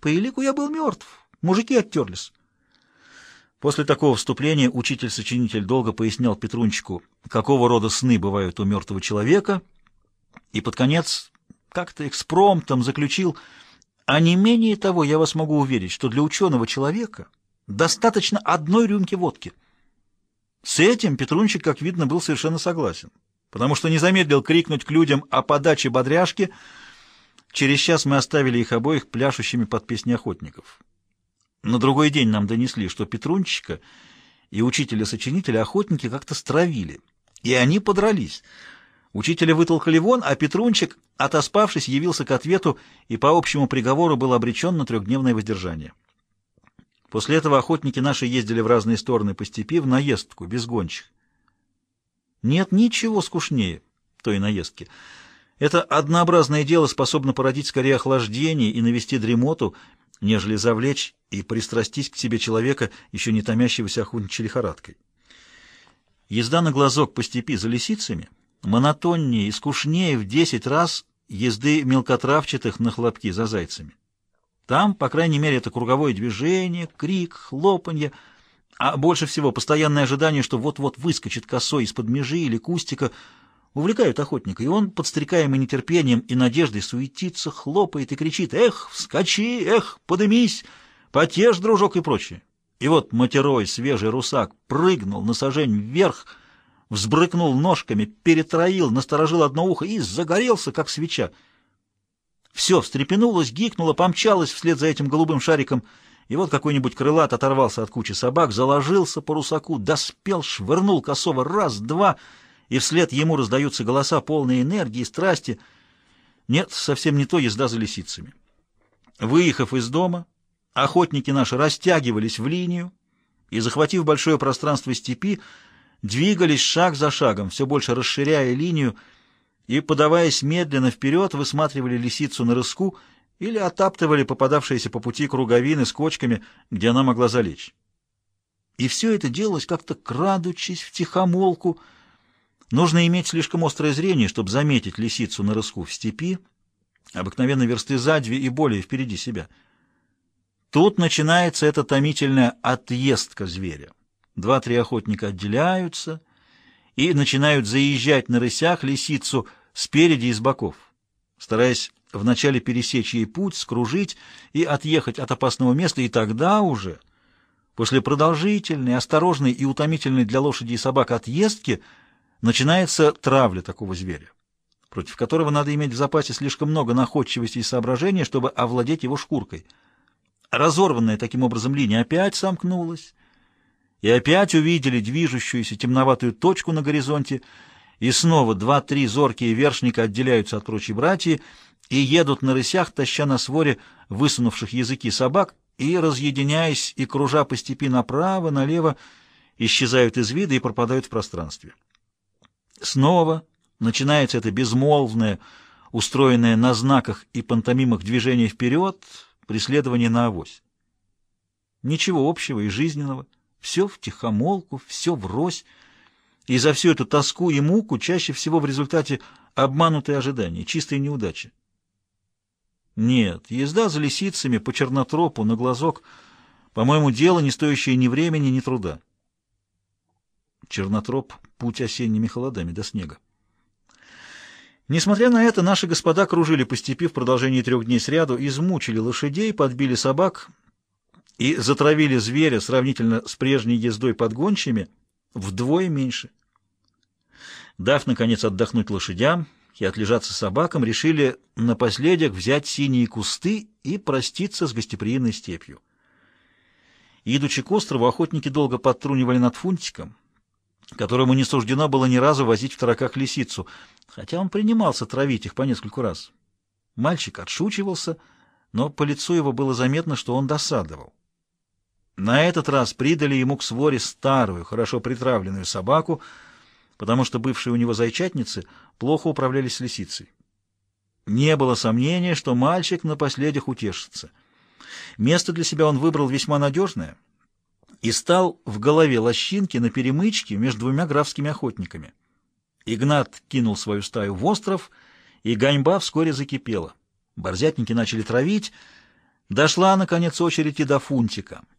По элику я был мертв. Мужики оттерлись. После такого вступления учитель-сочинитель долго пояснял Петрунчику, какого рода сны бывают у мертвого человека, и под конец как-то экспромтом заключил, а не менее того я вас могу уверить, что для ученого человека достаточно одной рюмки водки. С этим Петрунчик, как видно, был совершенно согласен, потому что не замедлил крикнуть к людям о подаче бодряшки. Через час мы оставили их обоих пляшущими под песни охотников. На другой день нам донесли, что Петрунчика и учителя-сочинителя охотники как-то стравили, и они подрались. Учителя вытолкали вон, а Петрунчик, отоспавшись, явился к ответу и по общему приговору был обречен на трехдневное воздержание. После этого охотники наши ездили в разные стороны по степи в наездку, без гончих. Нет ничего скучнее той наездки. Это однообразное дело способно породить скорее охлаждение и навести дремоту, нежели завлечь и пристрастить к себе человека, еще не томящегося охотничьей лихорадкой. Езда на глазок по степи за лисицами монотоннее и скучнее в десять раз езды мелкотравчатых на хлопки за зайцами. Там, по крайней мере, это круговое движение, крик, хлопанье, а больше всего постоянное ожидание, что вот-вот выскочит косой из-под межи или кустика, увлекают охотника, и он, подстрекаемый нетерпением и надеждой, суетится, хлопает и кричит «Эх, вскочи! Эх, подымись! Потешь, дружок!» и прочее. И вот матерой свежий русак прыгнул на сажень вверх, взбрыкнул ножками, перетроил, насторожил одно ухо и загорелся, как свеча. Все встрепенулось, гикнуло, помчалось вслед за этим голубым шариком, и вот какой-нибудь крылат оторвался от кучи собак, заложился по русаку, доспел, швырнул косово раз, два, и вслед ему раздаются голоса, полные энергии, страсти. Нет, совсем не то езда за лисицами. Выехав из дома, охотники наши растягивались в линию и, захватив большое пространство степи, двигались шаг за шагом, все больше расширяя линию, и, подаваясь медленно вперед, высматривали лисицу на рыску или отаптывали попадавшиеся по пути круговины с кочками, где она могла залечь. И все это делалось как-то крадучись, втихомолку. Нужно иметь слишком острое зрение, чтобы заметить лисицу на рыску в степи, обыкновенно версты за две и более впереди себя. Тут начинается эта томительная отъездка зверя. Два-три охотника отделяются и начинают заезжать на рысях лисицу спереди и с боков, стараясь вначале пересечь ей путь, скружить и отъехать от опасного места, и тогда уже, после продолжительной, осторожной и утомительной для лошади и собак отъездки, начинается травля такого зверя, против которого надо иметь в запасе слишком много находчивости и соображения, чтобы овладеть его шкуркой. Разорванная таким образом линия опять сомкнулась, и опять увидели движущуюся темноватую точку на горизонте, и снова два-три зоркие вершника отделяются от прочей братьи и едут на рысях, таща на своре высунувших языки собак, и, разъединяясь и кружа по степи направо, налево, исчезают из вида и пропадают в пространстве. Снова начинается это безмолвное, устроенное на знаках и пантомимах движение вперед, преследование на авось. Ничего общего и жизненного, все в тихомолку, все врозь, и за всю эту тоску и муку чаще всего в результате обманутые ожидания, чистые неудачи. Нет, езда за лисицами по чернотропу на глазок, по-моему, дело, не стоящее ни времени, ни труда. Чернотроп — путь осенними холодами до снега. Несмотря на это, наши господа кружили по степи в продолжении трех дней сряду, измучили лошадей, подбили собак и затравили зверя сравнительно с прежней ездой под гончими вдвое меньше. Дав, наконец, отдохнуть лошадям и отлежаться собакам, решили напоследок взять синие кусты и проститься с гостеприимной степью. Идучи к острову, охотники долго подтрунивали над Фунтиком, которому не суждено было ни разу возить в тараках лисицу, хотя он принимался травить их по нескольку раз. Мальчик отшучивался, но по лицу его было заметно, что он досадовал. На этот раз придали ему к своре старую, хорошо притравленную собаку, потому что бывшие у него зайчатницы плохо управлялись лисицей. Не было сомнения, что мальчик на последних утешится. Место для себя он выбрал весьма надежное и стал в голове лощинки на перемычке между двумя графскими охотниками. Игнат кинул свою стаю в остров, и гоньба вскоре закипела. Борзятники начали травить, Дошла, наконец, очередь и до Фунтика.